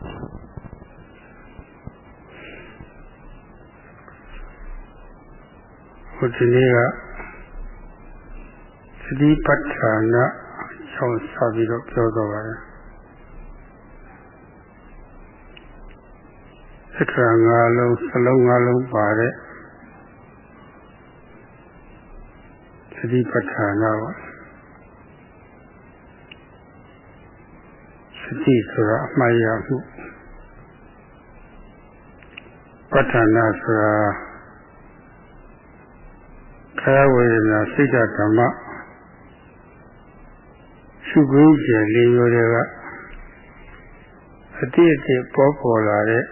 ဟိုဒီနေ့ကသတိပဋ္ဌာန်ချောင်းစပြီးတော့ပြောတော့ပါတယ်အခါငါလုံးစလုံးငါလုံးပါတဲ့သတိပဋ္ဌာန်ပါ စတိဆိုတာအမှတ်ရမှုပဋ္ဌာန်ဆိုတာခရဝေဒနာစိတ်ဓမ္မရှုခွင့်ကျယ်လေးရိုးတွေကအတိအကျပေါ်ပေါ်လာတဲ့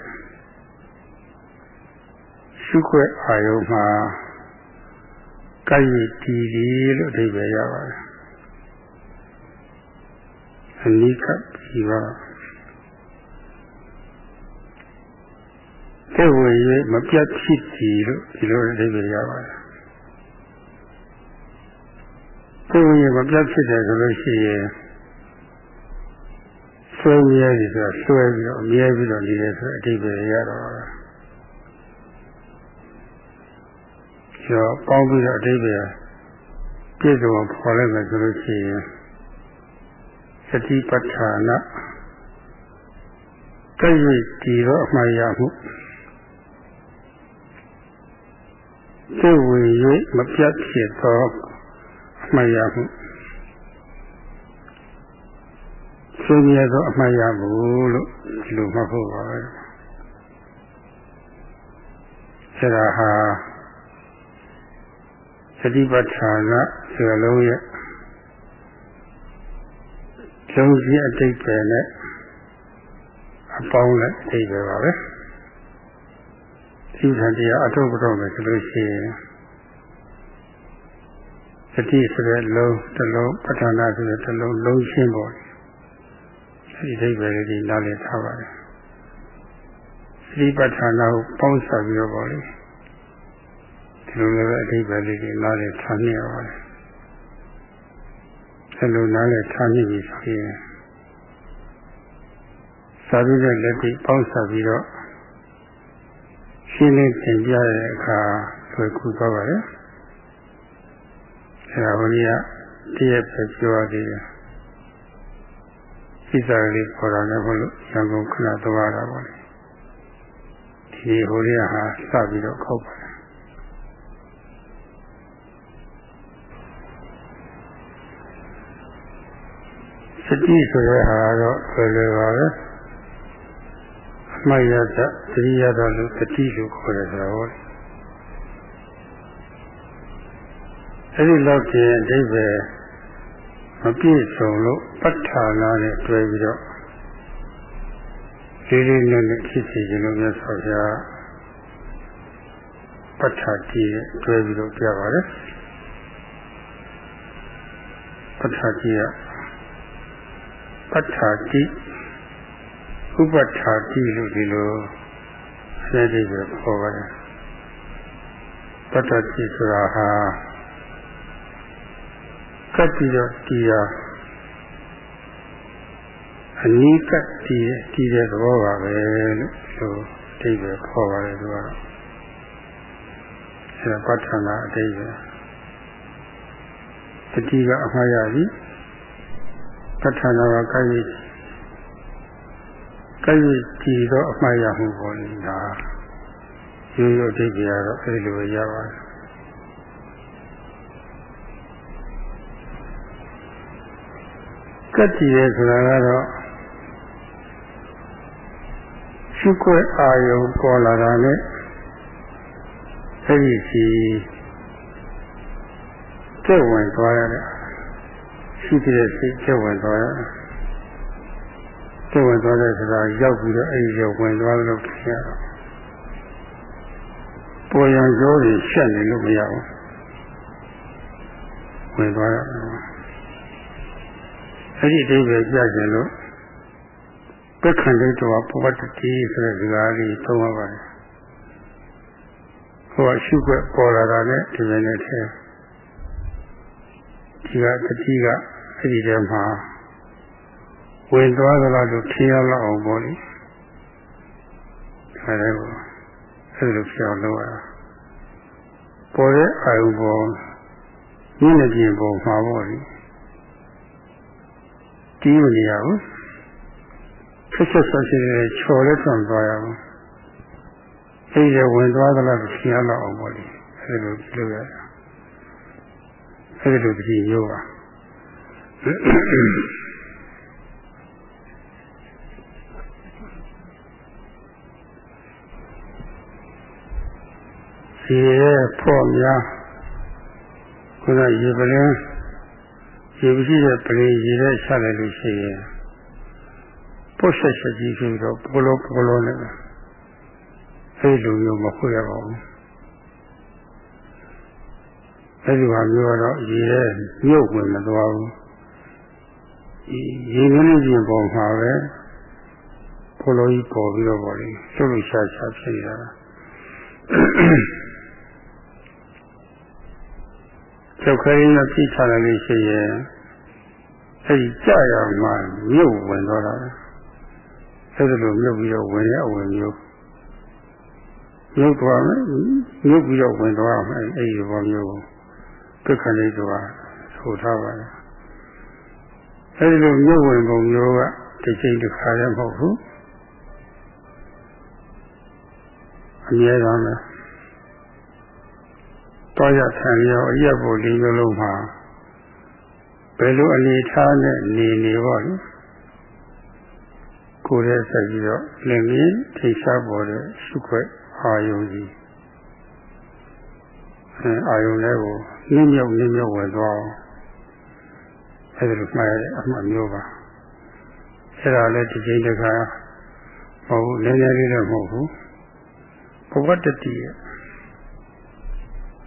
ရှုခွက်အာယုံမှာကိုက်ရည်တည်ဒီလို့အဓိပ္ပာယ်ရပါတယ်အနိက ပြီးတော့တဲ့ဝေရမပြတ်ဖြစ်စီလို့ဒီလိုအဓိပ္ပာယ်ရပါတယ်ကိုယ်ရင်မပြတ်ဖြစ်တယ်ဆိုလို့ရှိရင်ဆွဲမြဲပြီဆိုတော့ဆွဲပြီးတော့မြဲပြီးတော့နေတယ်ဆိုအတိပ္ပယ်ရတော့ကျော်ပေါင်းပြီးတော့အတိပ္ပယ်ပြည့်စုံပေါ်လိုက်မယ်ဆိုလို့ရှိရင် စတိပဋ္ဌာနတည့်ရတည်တော့အမှန်ရမှုသိဝေ၍မပြတ်ဖြစ်သောအမှတ်ရမှုသိမြဲသောအမှတ်ရမှုလို့ဒီလိုမှတ်ဖို့ပါပဲဆရာဟာသတိပဋ္ဌာန်ကဆရာလုံးရဲ့ လုံးကြီးအတိတ်ပဲနဲ့အပေါင်းနဲ့အတိတ်ပဲပါပဲဒီသံတရားအထုပ်ပတော့မယ်ဆိုလို့ရှိရင်သတိဆိုတဲ့လုံးတစ်လုံးပဋ္ဌာနာဆိုတဲ့တစ်လုံးလုံးရှင်းပေါ်ဒီအိဗယ်လေးဒီနားလည်ထားပါတယ်သတိပဋ္ဌာနာကိုပေါင်းစပ်ပြီးတော့ပေါ့လေဒီလိုလည်းအအိဗယ်လေးဒီနားလည်ထားနေရပါတယ် ဆက်လို့နားလည်ထားနေပြီဆိုရင်စာပြီးတဲ့လက်ပြီးပေါင်းစပ်ပြီးတော့ရှင်းလင်းသင်ပြတဲ့အခါဆွေကူသွားပါတယ်အဲဒါဘုရားတည့်ရပဲပြောရသေးတယ်စိစာလေးပေါ်တာလည်းဘုလို့ရန်ကုန်ခဏသွားတာပါလေဒီဟိုရဟာစပြီးတော့ခောက်ပါတယ် စတိဆိုတဲ့ဟာတော့ဆွေလွယ်ပါပဲအမှတ်ရတ္တတိယတော်လို့တတိလို့ခေါ်တယ်ဆိုတော့အဲ့ဒီလောက်ကျအဓိပ္ပာယ်မပြည့်စုံလို့ပဋ္ဌာနာနဲ့တွဲပြီးတော့လေးလေးနက်နက်ဖြစ်စီခြင်းလို့မြတ်စွာဘုရားပဋ္ဌာတိနဲ့တွဲပြီးတော့ပြပါတယ်ပဋ္ဌာတိက ပဋ္ဌာတိဥပဋ္ဌာတိလို့ဒီလိုဆဲဒီပဲခေါ်ပါတယ်ပဋ္ဌာတိဆိုတာဟာကပ်ပြီးတော့တည်ရအနိကတည်တည်တဲ့သဘောပါပဲလို့ဆိုအတိတ်ပဲခေါ်ပါတယ်သူကတော့အဲဒါပဋ္ဌာနာအတိတ်ပဲတတိကအမှားရပြီ ပဋ္ဌာနာကကိုယ်ကြီးကိုယ်ကြီးတည်တော့အမှားရမှုပေါ်နေတာရိုးရိုးအတိတ်ကတော့အဲဒီလိုရပါတယ်ကတ်တည်ရဲဆိုတာကတော့ရှုခွက်အာယုံပေါ်လာတာနဲ့အဲဒီစီကျက်ဝင်သွားရတဲ့ ရှိတဲ့စိတ်ကျက်ဝင်သွားရကျက်ဝင်သွားတဲ့ဆိုတာရောက်ပြီးတော့အဲဒီရောက်ဝင်သွားလို့ဖြစ်ရတော့ပေါ်ရန်ကြောတွေရှက်နေလို့မရဘူးဝင်သွားရတယ်အဲ့ဒီအဓိပ္ပာယ်ပြကြလို့ပက္ခန္တိတောပဝတ္တိဆိုတဲ့စကားလေးသုံးပါပါတယ်ဟိုကရှုခွက်ပေါ်လာတာနဲ့ဒီလိုနဲ့ထဲဒီကတတိက အဲ့ဒီထဲမှာဝင်သွားသလားလို့ထင်ရလောက်အောင်ပေါ့လေအဲဒါကိုအဲ့လိုပြောင်းလို့ရပေါ်တဲ့အာယုပေါ်ညနေပြင်ပေါ်မှာပေါ့လေတီးမနေရဘူးဆက်ဆက်ဆက်ဆက်ချော်လက်ဆွံသွားရအောင်အဲ့ဒီဝင်သွားသလားသိရတော့အောင်ပေါ့လေအဲ့လိုလုပ်ရတာအဲ့ဒီလိုတည်ရိုးပါ ရေရဲ့ဖော့များခုနရေပလင်းရေပရှိတဲ့ပလင်းရေနဲ့ချလိုက်လို့ရှိရင်ပုတ်ဆက်ချက်ကြီးဆိုတော့ပိုလိုပိုလိုနဲ့အဲ့လိုမျိုးမဟုတ်ရပါဘူးအဲ့ဒီဟာမျိုးတော့ရေရဲ့မြုပ်ဝင်မသွားဘူး ရေငင်းခြင်းပုံမှာပဲပိုလိုကြီးပေါ်ပြီးတော့ပေါ့လေလှုပ်လှုပ်ရှားရှားဖြစ်နေတာကျောက်ခဲရင်းနဲ့ပြစ်ချလိုက်လို့ရှိရင်အဲဒီကြာရမှမြုပ်ဝင်သွားတာအဲဒီလိုမြုပ်ပြီးတော့ဝင်ရအဝင်မျိုးမြုပ်သွားမယ်မြုပ်ပြီးတော့ဝင်သွားမယ်အဲဒီဘောမျိုးပြခဏလေးတော့ဆိုထားပါလား အဲဒီလိုမြုပ်ဝင်ပုံမျိုးကတစ်ချိန်တစ်ခါလည်းမဟုတ်ဘူးအမြဲတမ်းပဲတောရဆံရောအရက်ဖို့လေးမျိုးလုံးမှာဘယ်လိုအနေထားနဲ့နေနေပေါ့လေကိုယ်ရဲ့ဆက်ပြီးတော့လင်ကြီးထိရှားပေါ်တဲ့ရှုခွက်အာယုံကြီးအဲအာယုံလေးကိုနင်းမြုပ်နင်းမြုပ်ဝင်သွားအောင် အဲဒီလိုမှားရတဲ့အမှတ်မျိုးပါအဲဒါလည်းဒီချိန်တခါမဟုတ်ဘူးနည်းနည်းလေးတော့မဟုတ်ဘူးဘဝတတိရဲ့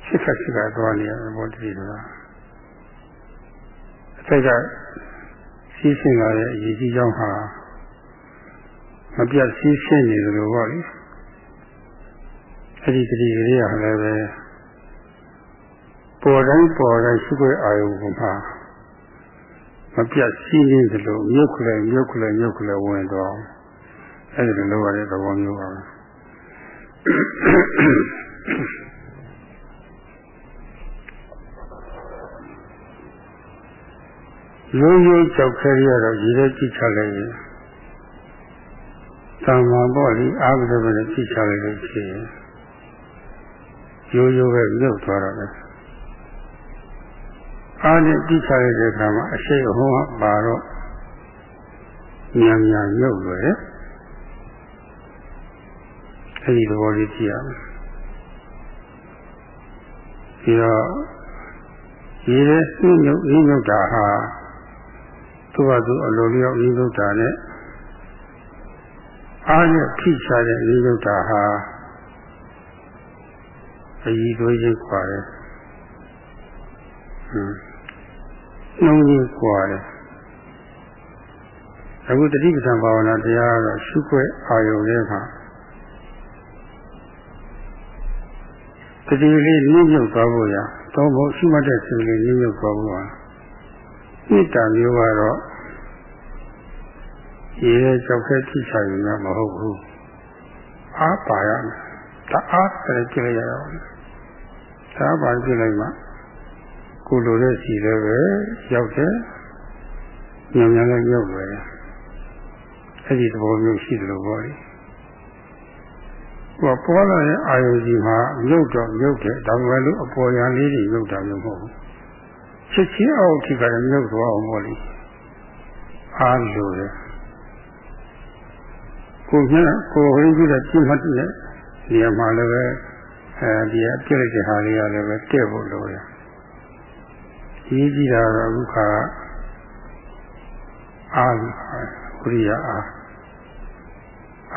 စိတ်ကစိတ်ကသွားနေရတယ်ဘောတတိဆိုတာအထက်ကစီးဆင်းလာတဲ့အရေးကြီးကြောင်းဟာမပြတ်စီးဆင်းနေတယ်လို့ပေါ့လေအဲ့ဒီတတိကလေးကလည်းပဲပေါ်တိုင်းပေါ်တိုင်းရှိခွေအာယုံမှာ မပြတ်စီးနေတယ်လို့မြုပ်ခလဲမြုပ်ခလဲမြုပ်ခလဲဝင်တော့အဲ့ဒီလိုလုပ်ရတဲ့သဘောမျိုးပါပဲရိုးရိုးကြောက်ခဲရတော့ရည်ရဲကြည့်ချလိုက်ရင်သံဃာပေါ့လေအာဘဒဘနဲ့ကြည့်ချလိုက်လို့ရှိရင်ရိုးရိုးပဲမြုပ်သွားတော့တယ် အားနဲ့ကြည့်ချလိုက်တဲ့အခါမှာအရှိအဟုံးပါတော့မြန်မြန်မြုပ်လွယ်တယ်အဲဒီသဘောလေးကြည့်ရမယ်ပြီးတော့ရည်ရဲနှိမ့်မြုပ်နှိမ့်မြုပ်တာဟာသူ့ဘာသူအလိုလျောက်ဤလုဒ္ဒါနဲ့အားနဲ့ဖိချတဲ့ဤလုဒ္ဒါဟာအည်သွေးချင်းခွာတယ်ဟွန်း နှုံးချင်းခွာတယ်အခုတတိပ္ပံဘာဝနာတရားကတော့ရှုခွဲအာယုံလေးမှာတတိလေးနည်းမြုပ်သွားဖို့ရတော့ဘုရှိမှတ်တဲ့စိတ်လေးနည်းမြုပ်သွားဖို့ပါမေတ္တာမျိုးကတော့ရေရဲ့ကြောက်ခဲထိချရင်တော့မဟုတ်ဘူးအားပါရမယ်တအားလည်းကြည့်လိုက်ရအောင်ဒါပါကြည့်လိုက်မှ ကိုလိုတဲ့စီလည်းပဲရောက်တယ်ညံ့ညံ့လည်းရောက်တယ်အဲ့ဒီသဘောမျိုးရှိတယ်လို့ပြောတယ်ဟောပေါ်လာတဲ့အာယုကြီးမှာမြုပ်တော့မြုပ်တယ်ဒါပေမဲ့လို့အပေါ်ရန်လေးတွေမြုပ်တာမျိုးမဟုတ်ဘူးချက်ချင်းအောက်ထိကလည်းမြုပ်သွားအောင်ပေါ့လေအားလို့တယ်ကိုမျက်ကိုဟိုကြီးတဲ့ပြမှတ်တဲ့နေရာမှာလည်းပဲအဲဒီအပြည့်လိုက်တဲ့ဟာလေးကလည်းပဲတဲ့ဖို့လို ရကြီးကြီးတာတော့အခုခါအာဝိရိယအာ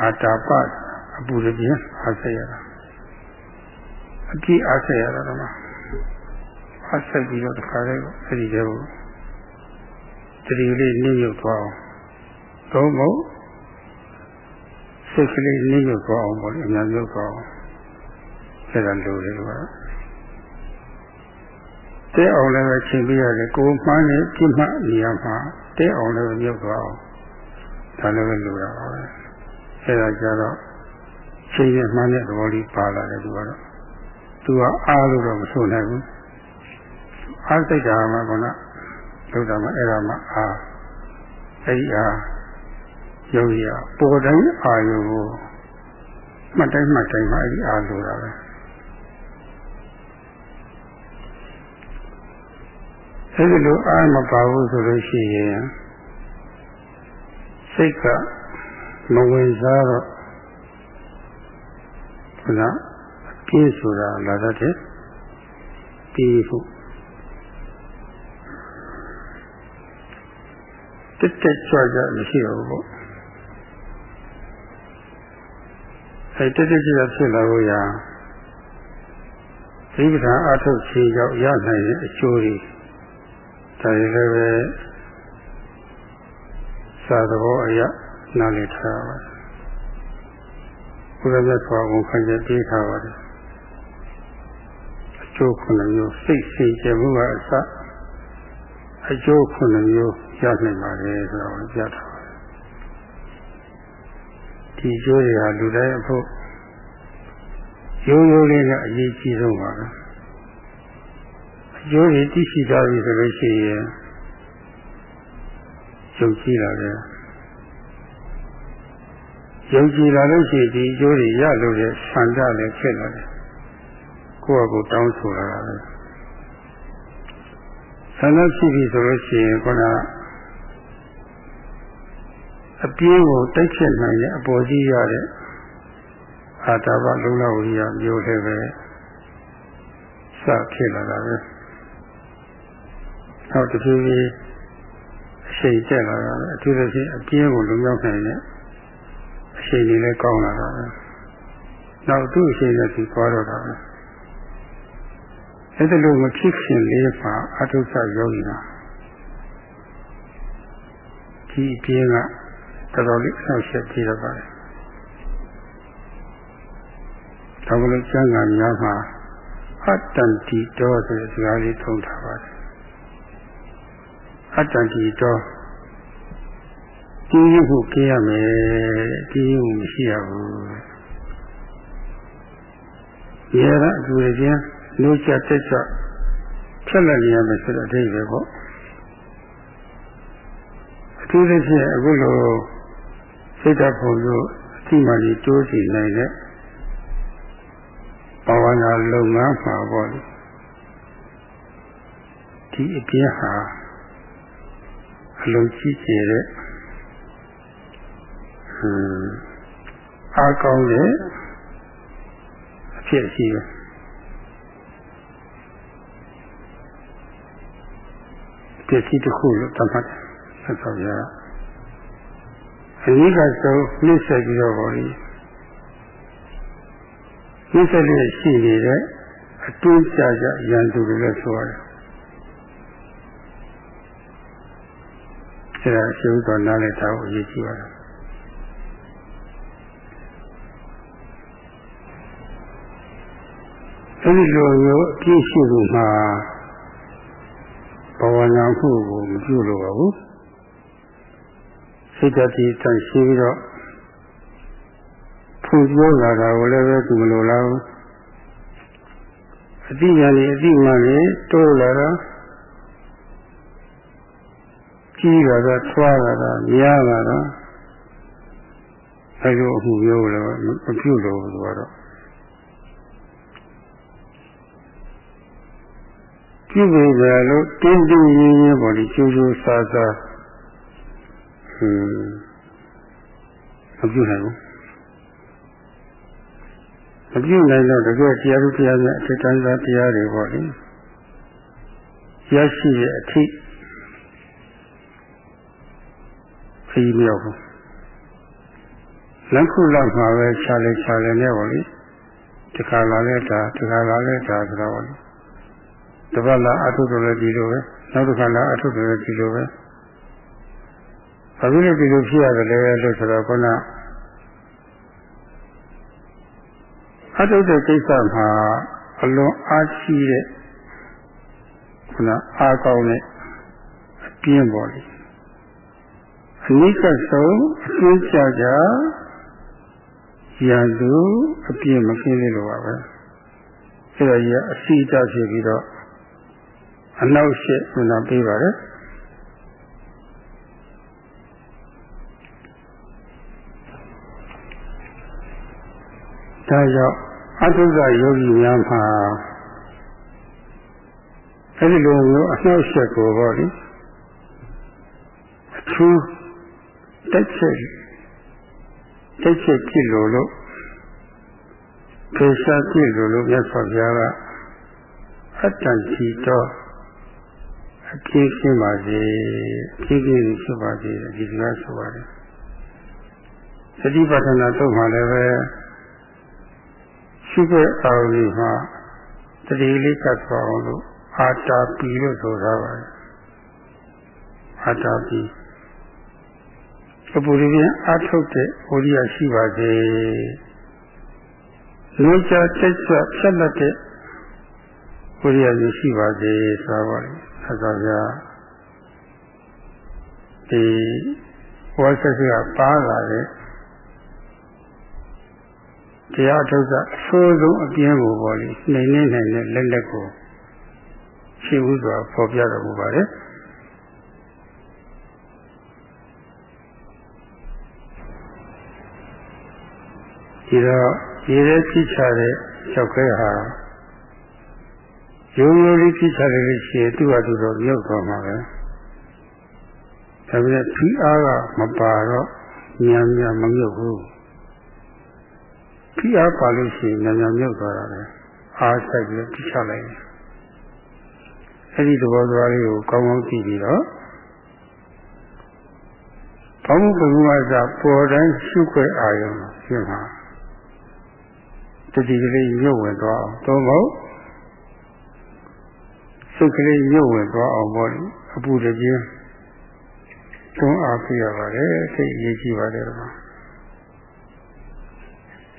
အာတာပအပူရပြင်းအားဆက်ရတာအကြည့်အားဆက်ရတာတော့အားဆက်ပြီးတော့တခါလေးအဲ့ဒီကျတော့တတိလေးနှိမ့်ရုပ်သွားအောင်သုံးဖို့စိတ်ကလေးနှိမ့်ရုပ်သွားအောင်ပေါ့လေအများကြီးသွားအောင်ဆက်တယ်လို့လေက တော့တဲအောင်လည်းပဲချိန်ပြရတယ်ကိုယ်မှန်းနေပြမှနေရာမှာတဲအောင်လည်းမြုပ်သွားအောင်ဒါလည်းပဲလိုတာပါပဲအဲဒါကြတော့ချိန်နဲ့မှန်းတဲ့သဘောလေးပါလာတယ်သူကတော့သူကအားလို့တော့မဆိုနိုင်ဘူးအားစိတ်ဓာတ်မှာကလောက်တာမှအဲ့ဒါမှအားအဲ့ဒီအားယုံရပေါ်တိုင်းအာယုကိုမှတ်တိုင်းမှတ်တိုင်းမှအဲ့ဒီအားလို့တာပဲ အဲ့ဒီလိုအားမပါဘူးဆိုလို့ရှိရင်စိတ်ကမဝင်စားတော့ခုနပြည့်ဆိုတာလာတတ်တယ်ပြီးဖို့တက်တက်ကြွကြွမရှိတော့ဘူးပေါ့အဲတက်တက်ကြွကြွဖြစ်လာလို့ရာသီပ္ပံအထုတ်ခြင်းကြောင့်ရနိုင်တဲ့အကျိုးတွေ ဒါတွေလည်းပဲသာသဘောအရနားလည်ထားပါဘုရားမြတ်စွာဘုရားခံချက်ပေးထားပါတယ်အကျိုးခုနှစ်မျိုးစိတ်စီကြမှုကအစအကျိုးခုနှစ်မျိုးရနိုင်ပါတယ်ဆိုတော့ပြထားပါတယ်ဒီကျိုးတွေဟာလူတိုင်းအဖို့ရိုးရိုးလေးကအရေးကြီးဆုံးပါပဲအ ကျိုးတွေသိရှိကြပြီဆိုလို့ရှိရင်ယုံကြည်လာတယ်ယုံကြည်လာလို့ရှိရင်ဒီအကျိုးတွေရလို့တဲ့ဆန္ဒလည်းဖြစ်လာတယ်ကိုယ့်အကိုတောင်းဆိုလာတာပဲဆန္ဒရှိပြီဆိုလို့ရှိရင်ခုနအပြင်းကိုတိုက်ချက်နိုင်တဲ့အပေါ်ကြီးရတဲ့အာတာဘလုံလဝိယမျိုးလည်းပဲစဖြစ်လာတာပဲ နောက်တစ်ခုကြီးအရှိန်တက်လာတာပဲအထူးသဖြင့်အပြင်းကိုလုံရောက်နိုင်တဲ့အရှိန်တွေလည်းကောင်းလာတာပဲနောက်သူ့အရှိန်နဲ့သူသွားတော့တာပဲအဲ့ဒါလို့မဖြစ်ခင်လေးမှာအထုဆယောဂီနာဒီအပြင်းကတော်တော်လေးဆောက်ရှက်ပြီးတော့ပါတယ်ဒါမလို့ကျမ်းဂန်များမှာအတ္တန်တီတော်ဆိုတဲ့စကားလေးထုံးထားပါတယ် အတ္တန်တီတော်ကြီးရုပ်ကိုကြည့်ရမယ်ကြီးရုပ်မရှိရဘူးရေရအတူချင်းလို့ချက်တက်ချက်ဖြတ်လိုက်ရမယ်ဆိုတဲ့အဓိပ္ပာယ်ပေါ့အထူးသဖြင့်အခုလိုစိတ်ဓာတ်ပုံလို့အတိမလီတိုးစီနိုင်တဲ့ဘာဝနာလုပ်ငန်းမှာပေါ့လေဒီအပြင်းဟာ အလုံးကြီးကျယ်တဲ့ဟွန်းအားကောင်းတဲ့အဖြစ်ရှိတယ်ပစ္စည်းတစ်ခုလို့သတ်မှတ်ဆက်ဆောင်ရအနည်းကဆုံးနှိမ့်ဆက်ပြီးတော့ပေါ့လေနှိမ့်ဆက်လို့ရှိနေတဲ့အတွင်းကြကြရန်သူတွေလည်းဆိုရတယ် အဲဒါရှင်းတော့နားလည်ထားဖို့အရေးကြီးပါတယ်အဲဒီလိုမျိုးအပြည့်ရှိလို့မှာဘဝနာမှုကိုမပြုလို့ပါဘူးစိတ်တတိတန်ရှိပြီးတော့ဖူပြောလာတာကိုလည်းပဲသူမလိုလားဘူးအတိညာလေးအတိမှန်လေးတိုးလာတာ ကြီးလာတာထွားလာတာများလာတာအဲလိုအမှုမျိုးလည်းမပြုလို့ဆိုတော့ပြုပြီလေလို့တင်းတင်းရင်းရင်းပေါ်ဒီကျိုးကျိုးဆာဆာဟွန်းမပြုနိုင်ဘူးမပြုနိုင်တော့တကယ်တရားသူတရားများအထက်တန်းစားတရားတွေပေါ့လေရရှိတဲ့အထိ ခရီးမြောက်ဘူးလက်ခုလောက်မှာပဲခြားလေခြားလေနဲ့ပေါ့လေတခါလာလဲတာတခါလာလဲတာဆိုတော့ပေါ့လေတပတ်လာအထုတော်လည်းဒီလိုပဲနောက်တစ်ခါလာအထုတော်လည်းဒီလိုပဲဘာဖြစ်လို့ဒီလိုဖြစ်ရတယ်လဲလို့ဆိုတော့ခုနအထုတဲ့ကိစ္စမှာအလွန်အားကြီးတဲ့ခုနအားကောင်းတဲ့အပြင်းပေါ်လေ အနိစ္စဆုံးအကျဉ်းချကြရန်သူအပြည့်မကင်းသေးလို့ပါပဲအဲ့ဒါကြီးအစီအတဖြစ်ပြီးတော့အနောက်ရှေ့ဝင်လာပေးပါတယ်ဒါကြောင့်အတုဇယောဂီများမှာအဲ့ဒီလိုမျိုးအနှောက်အယှက်ကိုပေါ့လေအထူး တက်ချက်တက်ချက်ကြည့်လို့လို့ဖေရှားကြည့်လို့လို့မြတ်စွာဘုရားကအတ္တရှိတော့အပြည့်ရှင်းပါစေအပြည့်ကြီးဖြစ်ပါစေဒီစကားဆိုပါတယ်သတိပဋ္ဌာန်တော့မှလည်းပဲရှိတဲ့အာရုံကြီးမှာတတိလေးကတ်သွားအောင်လို့အာတာပီလို့ဆိုထားပါတယ်အာတာပီ အပူရင်းအထုတ်တဲ့ဝိရိယရှိပါစေလူချတက်ချက်ဖြတ်လက်တဲ့ဝိရိယရှိပါစေဆိုပါလိမ့်ဆက်သွားကြဒီဝါစစကပါလာတဲ့တရားထုတ်ကအဆိုးဆုံးအပြင်းကိုပေါ်လေနိုင်နေနိုင်တဲ့လက်လက်ကိုရှိဥစွာပေါ်ပြတော်မူပါတ ဒီတော့ဒီရဲကြည့်ချတဲ့ကျောက်ခဲဟာရိုးရိုးလေးကြည့်ချတယ်လို့ရှိရင်သူ့ဟာသူတော့မြုပ်သွားမှာပဲဒါပေမဲ့ဖိအားကမပါတော့ညံညံမမြုပ်ဘူးဖိအားပါလို့ရှိရင်ညံညံမြုပ်သွားတာပဲအားဆိုင်ပြီးကြည့်ချလိုက်တယ်အဲ့ဒီသဘောတရားလေးကိုကောင်းကောင်းကြည့်ပြီးတော့ဘောင်းဘုရားကပေါ်တိုင်းရှုခွဲအာရုံဖြစ်မှာ တတိကလေးညှို့ဝင်သွားအောင်သုံးဖို့စိတ်ကလေးညှို့ဝင်သွားအောင်ပေါ့လေအပူတပြင်းသုံးအားပြရပါတယ်စိတ်ရေးကြည့်ပါတယ်ကွာ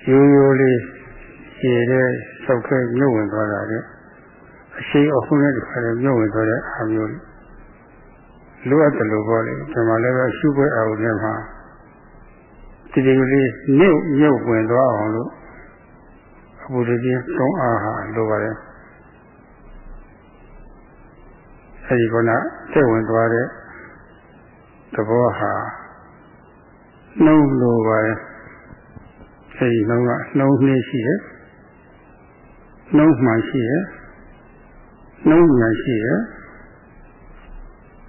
ရိုးရိုးလေးရှည်တဲ့စောက်ခဲညှို့ဝင်သွားတာတဲ့အရှိအခုနဲ့တခါတည်းညှို့ဝင်သွားတဲ့အာမျိုးလိုအပ်တယ်လို့ပေါ့လေဒီမှာလည်းပဲရှုခွဲအောင်ထဲမှာဒီဒီလေးညှို့ညှို့ဝင်သွားအောင်လို့ အပူတပြင်းသုံးအားဟာလိုပါတယ်အဲဒီကစိတ်ဝင်သွားတဲ့သဘောဟာနှုံးလိုပါတယ်အဲဒီနှုံးကနှုံးနှင်းရှိတယ်နှုံးမှန်ရှိတယ်နှုံးညာရှိတယ်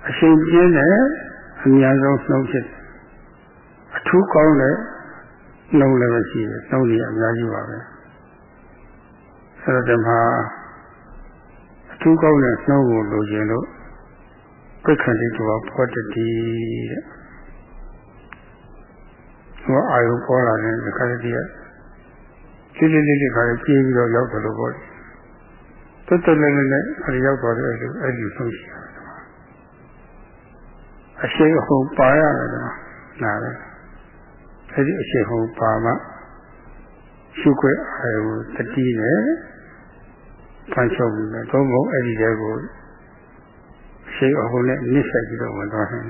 အရှင်ကျင်းတဲ့အများဆုံးနှုံးဖြစ်အထူးကောင်းတဲ့နှုံးလည်းရှိတယ်နှုံးကြီးအများကြီးပါပဲ အဲ့တော့ဒီမှာအထူးကောင်းတဲ့နှုံးကိုလိုချင်လို့ပြက္ခန္တိတော်ဖောတတိတဲ့ဟောအာယုပေါ်လာတဲ့ခါတည်းကလေးလေးလေးလေးခါကြီးပြီးတော့ရောက်တယ်လို့ပြောတယ်တက်တက်လေးလေးနဲ့အဲဒီရောက်သွားတယ်အဲ့ဒီအဲ့ဒီဆုံးရှိတာအရှိအဟုန်ပါရတယ်ကွာနားပဲအဲ့ဒီအရှိအဟုန်ပါမှ ရှုခွင့်အာယုတတိနဲ့ဖန်ချုပ်ပြီးတော့သုံးဖို့အဲ့ဒီတဲကိုရှိအဟုန်နဲ့နစ်ဆက်ပြီးတော့ဝင်သွားတယ်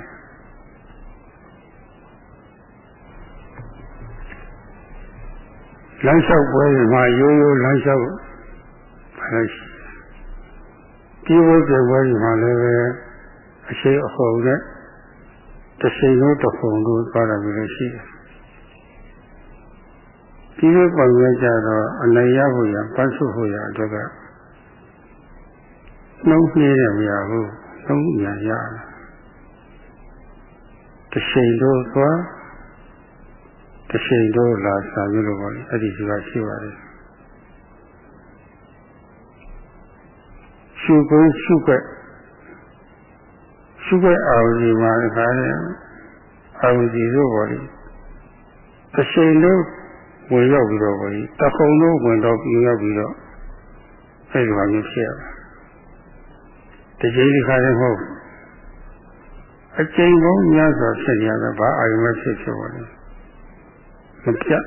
လမ်းလျှောက်ပွဲမှာရိုးရိုးလမ်းလျှောက်ပါလို့ရှိဒီဘုရားပွဲမှာလည်းပဲအရှိအဟုန်နဲ့တစ်ချိန်လုံးတစ်ခုလုံးသွားတယ်လို့ရှိတယ် ဒီလိုပုံရကြတော့အနေရဖို့ရပတ်စုဖို့ရအတွက်ကနှုံးနှေးတယ်မရဘူးနှုံးညာရတယ်တစ်ချိန်တော့သွားတစ်ချိန်တော့လာစာမျိုးလိုပေါ့လေအဲ့ဒီစီကရှိပါတယ်ရှုခွင့်ရှုခွက်ရှုခွက်အာရုံဒီမှာခါတယ်အာရုံဒီတို့ပေါ့လေတစ်ချိန်လုံး ဝင်ရောက်ပြီးတော့ပေါ့လေတခုံလုံးဝင်တော့ပြီးရောက်ပြီးတော့အဲ့ဒီမှာမျိုးဖြစ်ရတယ်တစ်ချိန်ဒီခါလည်းမဟုတ်အချိန်ကုန်များစွာဖြစ်နေရတယ်ဘာအာရုံပဲဖြစ်ဖြစ်ပါလေမပြတ်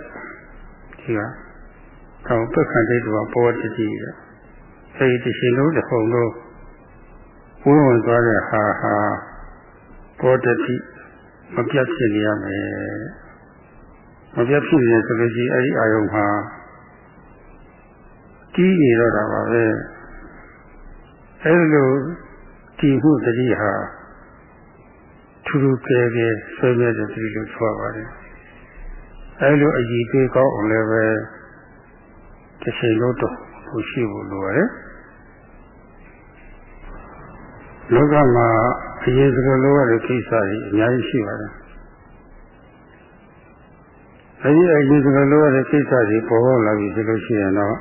ဒီကတော့ပက္ခန္တိတော်ပေါ်တတိရအဲဒီတစ်ချိန်လုံးတစ်ခုံလုံးဝိဝင်သွားတဲ့ဟာဟာပေါ်တတိမပြတ်ဖြစ်နေရမယ် မပြတ်ဖြစ်နေဆိုလို့ရှိရင်အဲ့ဒီအာယုံဟာတီးနေတော့တာပါပဲအဲ့လိုတီးမှုတတိဟာထူးထူးကဲကဲဆွေးမြဲတဲ့တတိလို့ဆိုပါတယ်အဲ့လိုအည်သေးကောင်းအောင်လည်းပဲတစ်ချိန်လုံးတော့ကိုရှိဖို့လိုရတယ်လောကမှာအရေးစကလိုရတဲ့ကိစ္စတွေအများကြီးရှိပါတယ် အဲဒီအရေးစကလိုရတဲ့ကိစ္စတွေပေါ်ပေါက်လာပြီဆိုလို့ရှိရင်တော့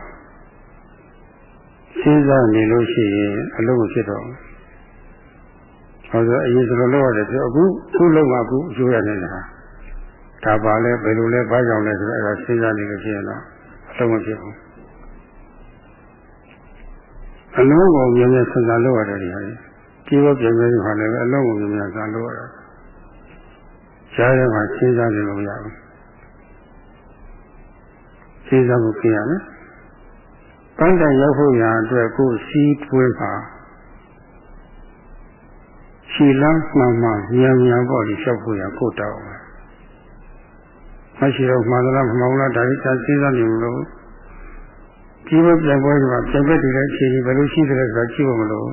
စဉ်းစားနေလို့ရှိရင်အလုံးမဖြစ်တော့ဘူး။ဟောဆိုအရေးစကလိုရတယ်ဆိုအခုခုလုံးကအခုအကျိုးရနေတာဒါပါလဲဘယ်လိုလဲဘာကြောင့်လဲဆိုတော့အဲဒါစဉ်းစားနေလို့ရှိရင်တော့အလုံးမဖြစ်ဘူး။အလုံးကိုမြင်မြင်စဉ်းစားလို့ရတယ်ဒီဟာကြီးဒီဘပြင်ပြင်ဟာလည်းအလုံးကိုမြင်မြင်စဉ်းစားလို့ရတယ်။ရှားရမှာစဉ်းစားနေလို့မရဘူး။ စဉ်းစားမှုပြင်ရမယ်။ပန်းတိုင်ရောက်ဖို့ရန်အတွက်ကိုစီးပွေးပါရှီလန်းမှန်မှမြန်မြန်ပေါ့ဒီလျှောက်ဖို့ရန်ကိုတောက်မယ်မရှိတော့မှန်သလားမမှန်လားဒါကြီးသာစဉ်းစားနေမလို့ဒီဘပြန်ပွဲဒီမှာပြန်ပြတည်တဲ့အခြေအနေဘယ်လိုရှိသလဲဆိုတာကြည့်ဖို့မလို့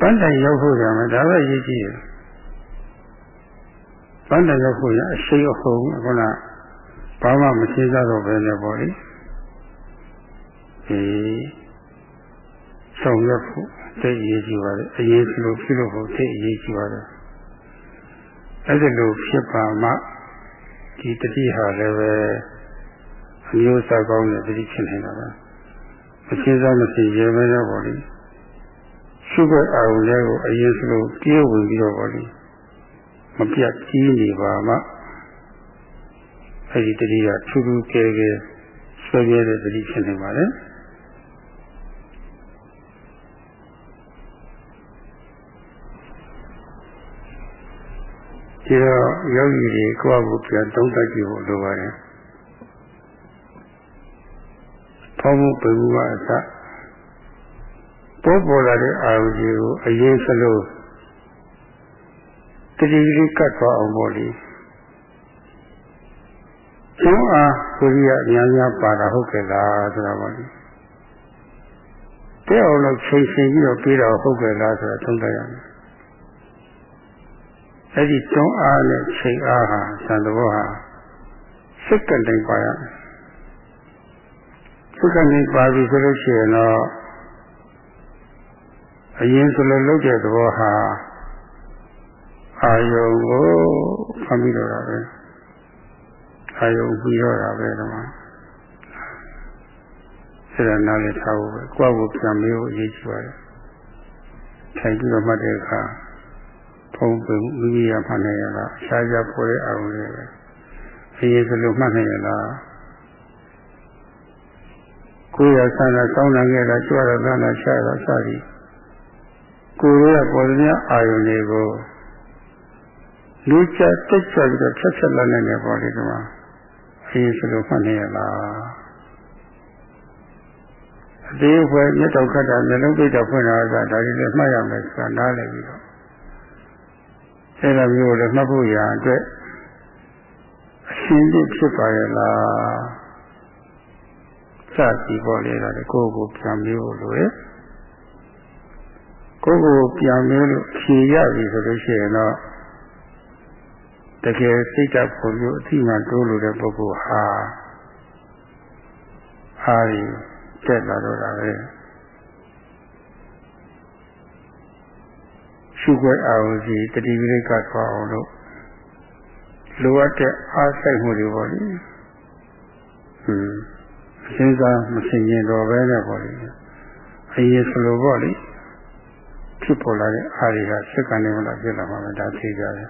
ပန်းတိုင်ရောက်ဖို့ရမယ်ဒါပဲအရေးကြီးတယ်ပန်းတိုင်ရောက်ဖို့ရအရှိအဟုန်ခုန ဘာမှမစဉ်းစားတော့ပဲနဲ့ပေါ့လေဒီဆောင်ရွက်ဖို့သိအရေးကြီးပါတယ်အရေးကြီးလို့ပြုလို့ဖို့သိအရေးကြီးပါတယ်အဲ့ဒါလို့ဖြစ်ပါမှဒီတတိဟာလည်းပဲအမျိုးအစားကောင်းတဲ့တတိဖြစ်နေတာပါမရှင်းစားမရှင်းရဲပဲတော့ပေါ့လေရှုပ်ွက်အောင်လည်းကိုအရင်စလို့ပြေးဝင်ပြီးတော့ပေါ့လေမပြတ်ကြီးနေပါမှ အဲ့ဒီတတိကထူးထူးကဲကဲဆွေးပြတဲ့တတိဖြစ်နေပါတယ်ဒီတော့ယောဂီတွေကိုယ့်အကိုပြန်သုံးသပ်ကြည့်ဖို့လိုပါတယ်။ဖောင်းမှုပင်မှုကအစပေါ်ပေါ်လာတဲ့အာရုံကြီးကိုအရေးစလို့တတိလေးကတ်သွားအောင်ပေါ့လေ။ ကျောင်းအားကိုကြီးကအများများပါတာဟုတ်ကဲ့လားဆိုတော့ပေါ့လေ။တဲ့အောင်လို့ချိန်ချိန်ပြီးတော့ပြီးတော့ဟုတ်ကဲ့လားဆိုတော့သုံးသပ်ရမယ်။အဲ့ဒီတွန်းအားနဲ့ချိန်အားဟာသံသဘောဟာစိတ်ကတိုင်ပါရစိတ်ကနေပါပြီဆိုလို့ရှိရင်တော့အရင်ဆိုလို့လုပ်တဲ့သဘောဟာအာယုံကိုဖမ်းပြီးတော့တာပဲ အာယုံပြီးတော့တာပဲတော့ဆက်ရနားလေးထားဖို့ပဲကိုယ့်ကိုပြန်မေးဖို့အရေးကြီးပါတယ်ထိုင်ပြီးတော့မှတ်တဲ့အခါဖုံးပင်မိမိရမှတ်နိုင်ရလားရှားကြပေါ်တဲ့အောင်လေးပဲအရေးစလို့မှတ်နိုင်ရလားကိုယ်ရဆန္ဒစောင်းနိုင်ရတာကြွရတာသာနာရှားတာစသည်ကိုယ်ရပေါ်တဲ့အာယုန်တွေကိုလူချတက်ချပြီးတော့ဖြတ်ဖြတ်လာနိုင်တယ်ပေါ်ဒီကမှာ အရေးစလို့မှတ်နိုင်ရလားအသေးအဖွဲမြတ်တော်ခတ်တာမျိုးလုံးပိတ်တော်ဖွင့်တာကဒါကြီးလည်းမှတ်ရမယ်ဆိုတာနားလည်ပြီးတော့အဲ့လိုမျိုးလည်းမှတ်ဖို့ရာအတွက်အရှင်းပြဖြစ်ပါရဲ့လားစသည်ပေါ်လေတာကိုယ့်ကိုပြန်မျိုးလို့ရကိုယ့်ကိုပြန်မျိုးလို့ဖြေရပြီဆိုလို့ရှိရင်တော့ တကယ်စိတ်ဓာတ်ပုံမျိုးအတိမှတိုးလို့တဲ့ပုဂ္ဂိုလ်ဟာဟာရီတက်လာတော့တာပဲရှုခွဲအောင်စီတတိပိဋကသွားအောင်လို့လိုအပ်တဲ့အားဆိုင်မှုတွေပေါ့လေဟွန်းအရှင်းစားမစင်ရင်တော့ပဲနဲ့ပေါ့လေအရေးစလိုပေါ့လေဖြစ်ပေါ်လာတဲ့အားတွေကစက္ကန့်နဲ့မှဖြစ်လာမှာပဲဒါသိကြတယ်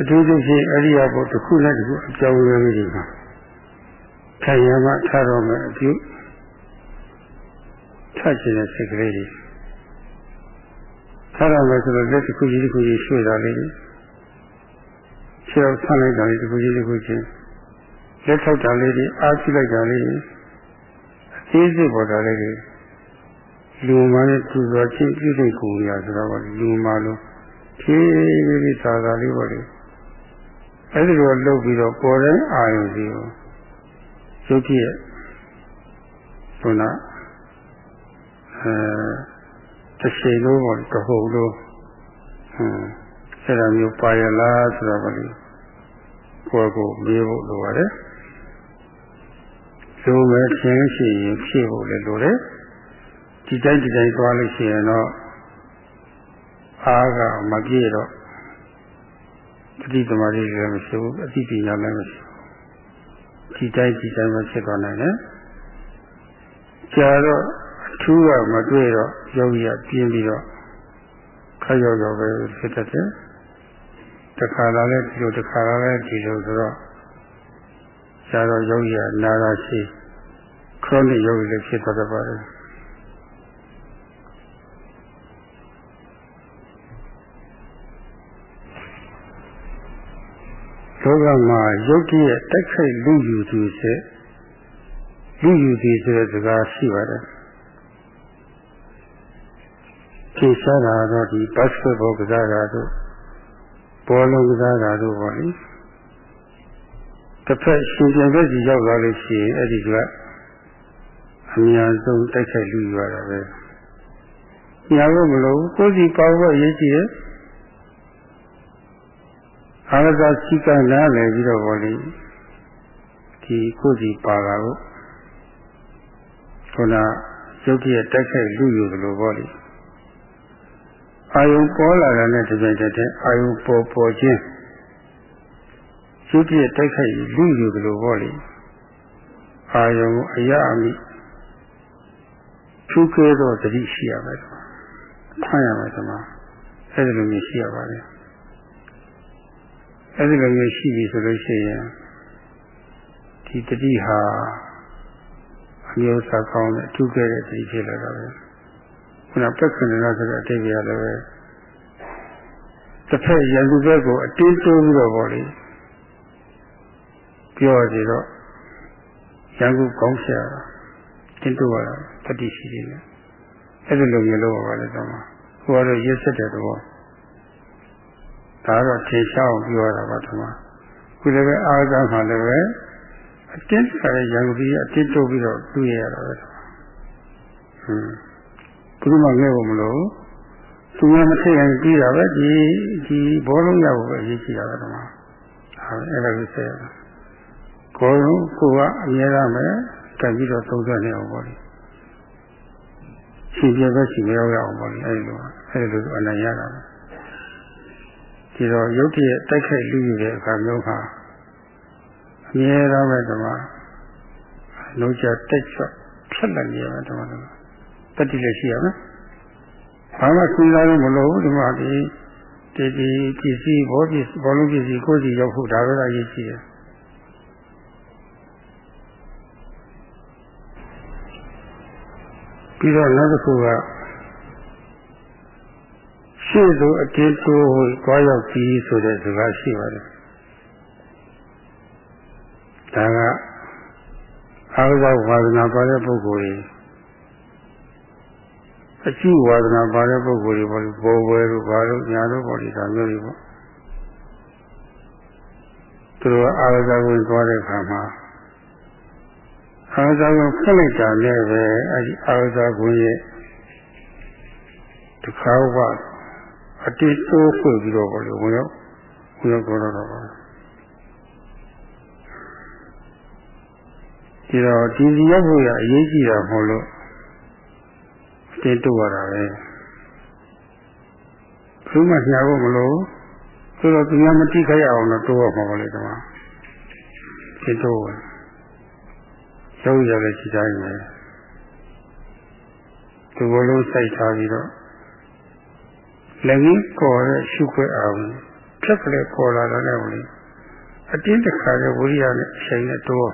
အထူးသဖြင့်အရိယာဘုတစ်ခုနဲ့တစ်ခုအကြောင်းရင်းတွေမှာထိုင်ရမှထားတော့မယ်အပြုထချင်တဲ့စိတ်ကလေးတွေထားရမယ်ဆိုတော့လက်တစ်ခုကြီးတစ်ခုကြီးရွှေ့တာလေးခြေတော့ဆန့်လိုက်တာလေးတစ်ခုကြီးတစ်ခုချင်းလက်ထောက်တာလေးတွေအားရှိလိုက်တာလေးအသေးစိတ်ပေါ်တာလေးတွေလူမာနဲ့သူတော်ချင်းပြည့်စုံကုန်ရဆိုတော့လူမာလို့ဖြည်းဖြည်းသာသာလေးပေါ့လေ အဲ့ဒီလိုလုပ်ပြီးတော့ပေါ်တဲ့အာယုစီကိုရုပ်ဖြစ်ခုနအဲတစ်ချိန်လုံးပေါ့တဟုပ်လို့ဟွန်းအဲ့ဒါမျိုးပါရလားဆိုတော့ဗလိကိုယ်ကိုမေးဖို့လိုပါတယ်လူမဲ့ချင်းရှိရင်ဖြည့်ဖို့လည်းလိုတယ်ဒီတိုင်းဒီတိုင်းသွားလို့ရှိရင်တော့အားကမပြည့်တော့ တတိသမารီလည်းမရှိဘူးအတိပညာလည်းမရှိဘူးဒီတိုင်းဒီတိုင်းပဲဖြစ်သွားနိုင်တယ်ကြာတော့အထူးကမတွေ့တော့ယောဂီကပြင်းပြီးတော့ခက်ရောက်ရောက်ပဲဖြစ်တတ်တယ်တခါလာလဲဒီလိုတခါလာလဲဒီလိုဆိုတော့ကြာတော့ယောဂီကနာတာရှိခရိုနစ်ယောဂီလည်းဖြစ်သွားတတ်ပါတယ် လောကမှာယုတ်တိရဲ့တိုက်ခိုက်လူယူသူစေလူယူသူဆိုတဲ့စကားရှိပါတယ်ဖြေရှားတာတော့ဒီဘတ်စကတ်ဘောကစားတာတို့ဘောလုံးကစားတာတို့ပေါ့လေတစ်ဖက်ရှင်ပြန်ဘက်စီရောက်လာလို့ရှိရင်အဲ့ဒီကအများဆုံးတိုက်ခိုက်လူယူရတာပဲညာလို့မလို့ကိုယ်စီပါဖို့အရေးကြီးတယ် အာရဇာစိကနားလည်ပြီးတော့ဗောလေဒီကိုယ်စီပါတာကိုခုနရုပ်တရက်တိုက်ခိုက်လူယူသလိုဗောလေအာယုံပေါ်လာတာနဲ့တပြိုင်တည်းအာယုံပေါ်ပေါ်ချင်းရုပ်တရက်တိုက်ခိုက်လူယူသလိုဗောလေအာယုံအရာအမိထူးကဲတော့တတိရှိရမယ်ထွန်းရမယ်ဒီမှာအဲ့ဒီလိုမျိုးရှိရပါတယ် အဲ့ဒီလိုမျိုးရှိပြီဆိုလို့ရှိရင်ဒီတတိဟာအမျိုးအစားကောင်းတဲ့အထူးကဲတဲ့တတိဖြစ်လာတာပဲခုနပက္ခဏနာဆိုတဲ့အတိတ်ကလည်းပဲတစ်ဖက်ရန်သူဘက်ကိုအတင်းတိုးပြီးတော့ဗောလေပြောကြတော့ရန်သူကောင်းရှာတင်းတိုးရတာတတိရှိတယ်အဲ့ဒီလိုမျိုးလုပ်ပါလေတော့ဟိုကတော့ရက်ဆက်တဲ့တော့ ဒါတော့ထေရှားအောင်ပြောရတာပါဓမ္မခုလည်းပဲအားကမှလည်းပဲအတင်းစားတဲ့ရံကြီးအတင်းတိုးပြီးတော့တွေ့ရတာပဲဟွန်းဘုရားငဲ့ဖို့မလို့သူကမထိရင်ပြီးတာပဲဒီဒီဘောလုံးရဖို့ပဲအရေးကြီးတာပဲဓမ္မဟာအဲ့ဒါကိုဆက်ကိုယ်ကိုကအမြဲတမ်းပဲတက်ပြီးတော့သုံးသပ်နေအောင်ပေါ့လေရှင်ပြပဲရှင်ရောက်ရအောင်ပေါ့လေအဲ့လိုအဲ့လိုအနိုင်ရတာပဲ ဒီတော့ယုတ်တရဲ့တိုက်ခိုက်လူယူတဲ့အခါမျိုးဟာအမြဲတမ်းပဲဓမ္မလုံးချတက်ချဖြတ်လိုက်ရမယ်ဓမ္မတော်တတိလည်းရှိရမယ်ဘာမှစဉ်းစားလို့မလိုဘူးဓမ္မဒီဒီဒီပစ္စည်းဘောပစ္စည်းဘောလုံးပစ္စည်းကိုယ်စီရောက်ဖို့ဒါပဲအရေးကြီးတယ်ပြီးတော့နောက်တစ်ခုက ရှေ့သို့အတင်းတိုးဟိုတွားရောက်ပြီးဆိုတဲ့စကားရှိပါတယ်ဒါကအာဝဇဝါဒနာပါတဲ့ပုဂ္ဂိုလ်ကြီးအကျိဝါဒနာပါတဲ့ပုဂ္ဂိုလ်တွေပေါ့ဘောဝဲတို့ဘာလို့ညာတို့ပေါ့ဒီဒါမျိုးတွေပေါ့သူတို့အာဝဇဝင်သွားတဲ့ခါမှာအာဝဇဝင်ဖက်လိုက်တာနဲ့ပဲအဲဒီအာဝဇဝင်ရဲ့တစ်ခါဝ အတိတိုးဖွင့်ပြီးတော့ပေါ့လေဝင်ရောက်ဝင်ရောက်တော့တော့ပါဒီတော့ဒီစီရောက်ဖို့ရအရေးကြီးတာမဟုတ်လို့တင်းတိုးရတာပဲဘုမှညာဖို့မလို့ဆိုတော့သူများမတိခိုက်အောင်တော့တိုးရမှာပါလေဒီမှာတင်းတိုးရရုပ်ရလည်းရှိတိုင်းပဲဒီလိုလုံးစိုက်ထားပြီးတော့ လည်းကြီးပေါ်တဲ့ရှုခွဲအောင်ဖြက်ကလေးပေါ်လာတဲ့ဝင်အတင်းတစ်ခါလေဝိရိယနဲ့အချိန်နဲ့တိုး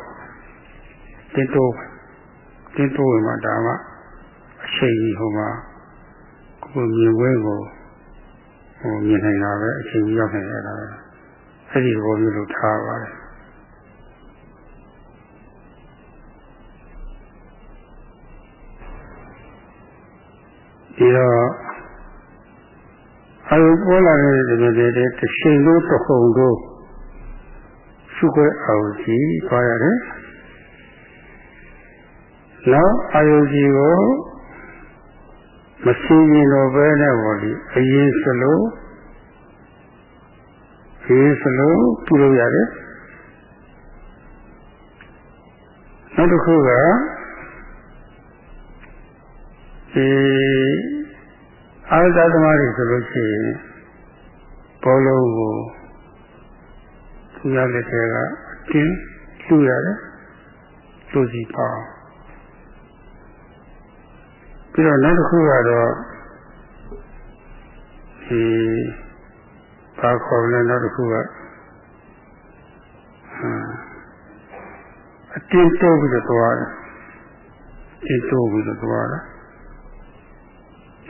တင်းတိုးတင်းတိုးဝင်မှာဒါမှအချိန်ကြီးဟိုမှာကိုမြင်ဝဲကိုဟိုမြင်နိုင်တာပဲအချိန်ကြီးရောက်နေရတာပဲအဲ့ဒီဘောမျိုးလို့ထားပါတယ်ဒီတော့ အာယုပေါ်လာတဲ့ဒီလိုတွေတစ်ချိန်လို့တစ်ခုံလို့စုခွဲအောင်ကြည့်သွားရတယ်နောက်အာယုကြီးကိုမစင်းရင်တော့ပဲနဲ့ပေါ့ဒီအရင်စလို့အရင်စလို့ပြုလုပ်ရတယ်နောက်တစ်ခုကဒီ အာရဇသမားတွေဆိုလို့ရှိရင်ဘောလုံးကိုသူရလက်ထဲကအတင်းလှူရတယ်လှူစီပါပြီးတော့နောက်တစ်ခုကတော့ဒီဘာခေါ်လဲနောက်တစ်ခုကအတင်းတိုးပြီးတော့သွားတယ်အတင်းတိုးပြီးတော့သွားတယ်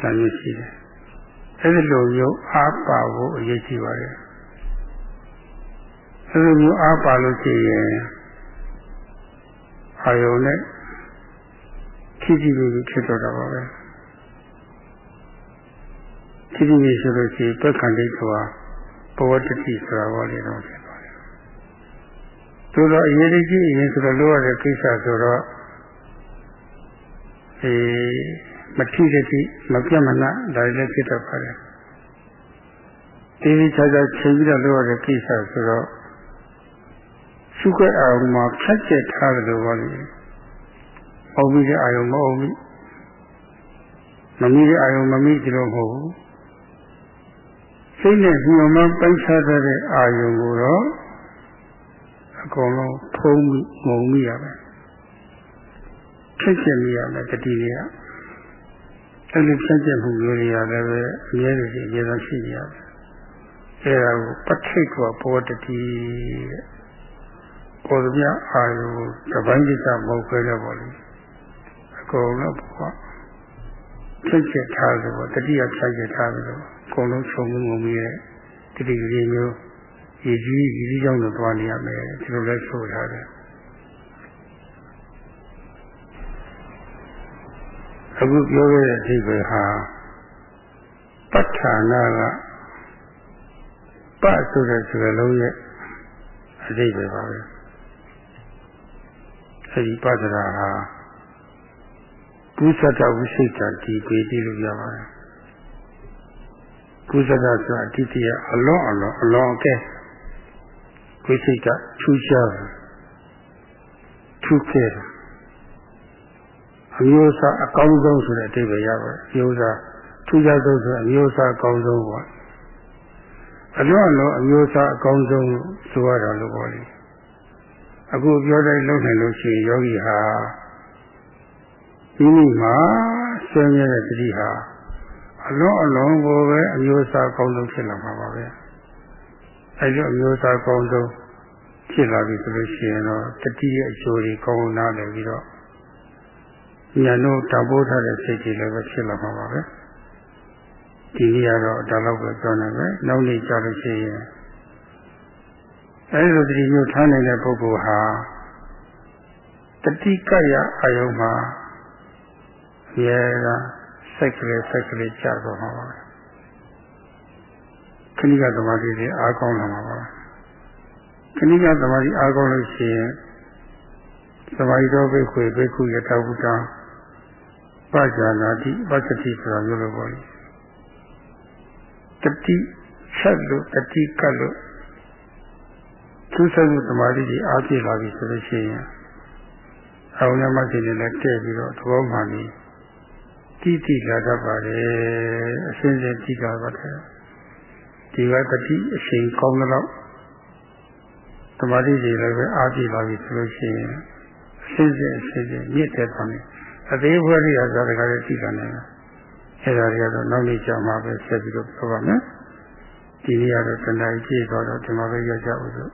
ဒါမျိုးရှိတယ်အဲဒီလိုမျိုးအားပါဖို့အရေးကြီးပါတယ်အဲဒီလိုမျိုးအားပါလို့ရှိရင်အာယုံနဲ့ခီးကြည့်ပြီးဖြစ်တော့တာပါပဲခီးကြည့်ပြီးဆိုလို့ရှိရင်ပက္ခန္တိဆိုတာဘဝတတိဆိုတာဟောလေတော့ဖြစ်ပါတယ်သို့တော့အရေးကြီးအရင်ဆိုတော့လိုရတဲ့ကိစ္စဆိုတော့အဲ မထိတဲ့တိမပြတ်မနာဒါလည်းဖြစ်တတ်ပါတယ်ဒီဒီချာချာချိန်ပြီးတော့လိုရတဲ့ကိစ္စဆိုတော့ရှုခွက်အောင်မှာဖြတ်ချက်ထားတယ်လို့ပြောလို့အုံပြီးတဲ့အာယုံမအုံပြီးမမီးတဲ့အာယုံမမီးကြလို့မဟုတ်ဘူးစိတ်နဲ့ညှို့မှပိုင်းခြားတဲ့အာယုံကိုတော့အကုန်လုံးဖုံးပြီးငုံမိရမယ်ဖြတ်ချက်မိရမယ်တတိယ အဲ့လိုဖြတ်ချက်မှုမျိုးတွေရတယ်ပဲအများကြီးအများဆုံးရှိနေရတယ်အဲဒါကိုပဋိက္ခဘောတတိတဲ့ပေါ်သမျှအာယုတပိုင်းကိစ္စမဟုတ်ပဲလေပေါ့လေအကုန်လုံးဘုရားဖြတ်ချက်ထားလို့တတိယဖြတ်ချက်ထားပြီးတော့အကုန်လုံးခြုံငုံပြီးတဲ့တတိယမျိုးရည်ကြီးရည်ကြီးကြောင့်တော့သွားနေရမယ်ဒီလိုလဲဆိုထားတယ် အခုပြောခဲ့တဲ့အဓိပ္ပာယ်ဟာပဋ္ဌာနာကပဆိုတဲ့စကားလုံးရဲ့အဓိပ္ပာယ်ပါပဲအဲဒီပဒရာဟာပုသတဝိစိတ်တဒီပေတိလို့ပြောပါတယ်ပုသတဆိုတာအတ္တိယအလောအလောအလောအကဲဝိစိတ်တထူးခြားထူးခဲတယ် အမျိုးအစားအကောင်းဆုံးဆိုတဲ့အဓိပ္ပာယ်ရပါတယ်အမျိုးအစားထူးခြားဆုံးဆိုအမျိုးအစားအကောင်းဆုံးပေါ့အလွန်လုံးအမျိုးအစားအကောင်းဆုံးဆိုရတာလို့ပေါ့လေအခုပြောတိုင်းလုပ်နိုင်လို့ရှိရင်ယောဂီဟာဒီနေ့မှာဆွေးမြဲတဲ့တတိဟာအလုံးအလုံးကိုပဲအမျိုးအစားကောင်းဆုံးဖြစ်လာမှာပါပဲအဲလိုအမျိုးအစားကောင်းဆုံးဖြစ်လာပြီဆိုလို့ရှိရင်တော့တတိရဲ့အကျိုးတွေကောင်းနားလည်ပြီးတော့ ညာတို့တပိုးထားတဲ့စိတ်ကြီးလည်းပဲဖြစ်လာမှာပါပဲဒီနေ့ကတော့ဒါတော့ပဲပြောနိုင်မယ်နောက်နေ့ကြာလို့ရှိရင်အဲဒီလိုတတိမျိုးထားနိုင်တဲ့ပုဂ္ဂိုလ်ဟာတတိကရအာယုံမှာရဲကစိတ်ကလေးစိတ်ကလေးကြာတော့မှာပါခဏိကသမာဓိတွေအားကောင်းလာမှာပါခဏိကသမာဓိအားကောင်းလို့ရှိရင်သမာဓိတော်ဘိက္ခွေဘိက္ခုယတဝုတ္တ ပဇာနာတိပစ္စတိဆိုတာမျိုးလိုပေါ့လေတတိဆက်လို့တတိကတ်လို့သူဆက်မှုသမာဓိကြီးအားပြည့်လာပြီဆိုလို့ရှိရင်အောင်ရမသိနေလည်းတဲ့ပြီးတော့သဘောမှန်ပြီးတိတိလာတတ်ပါတယ်အစဉ်စဉ်တိတာပါတယ်ဒီကတတိအချိန်ကောင်းတော့သမာဓိကြီးလည်းပဲအားပြည့်လာပြီဆိုလို့ရှိရင်အစဉ်စဉ်အစဉ်စဉ်မြင့်တဲ့ပါမယ် အသေးဘွယ်ရိယာဆိုတာကလည်းတိတာနေတယ်အဲ့ဒါတွေကတော့နောက်နေ့ကြာမှပဲဆက်ပြီးတော့ပြောပါမယ်ဒီနေ့ကတော့တဏှာကြီးကြည့်တော့ဒီမှာပဲရောက်ကြအောင်ဆို